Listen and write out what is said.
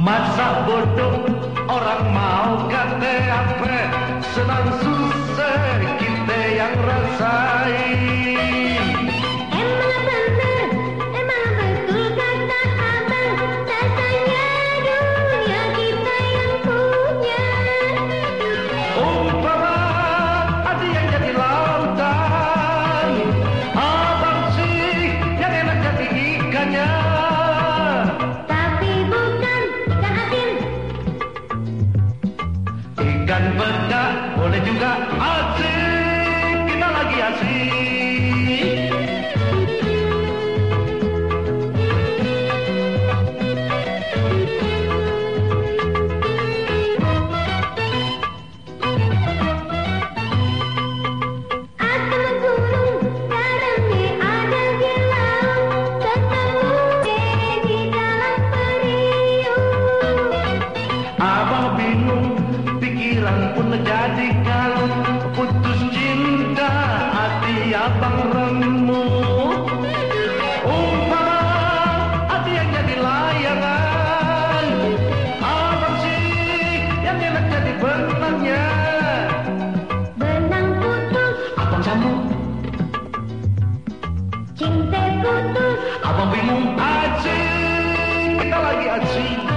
Masa bodoh orang mau kata apa? Senang susah kita yang rasain Emang benar, emang betul kata abang? Rasanya dunia kita yang punya. Umpama ada yang jadi lautan Abang sih yang enak jadi ikannya. Ikan bedak. Boleh juga asik. Kita lagi asik pikiran pun jadi kalung Putus cinta hati abang remuk. Umpama hati yang jadi layangan Abang sih yang enak jadi benangnya. Benang putus, Abang sambung, cinta putus. Abang bingung asik Kita lagi asik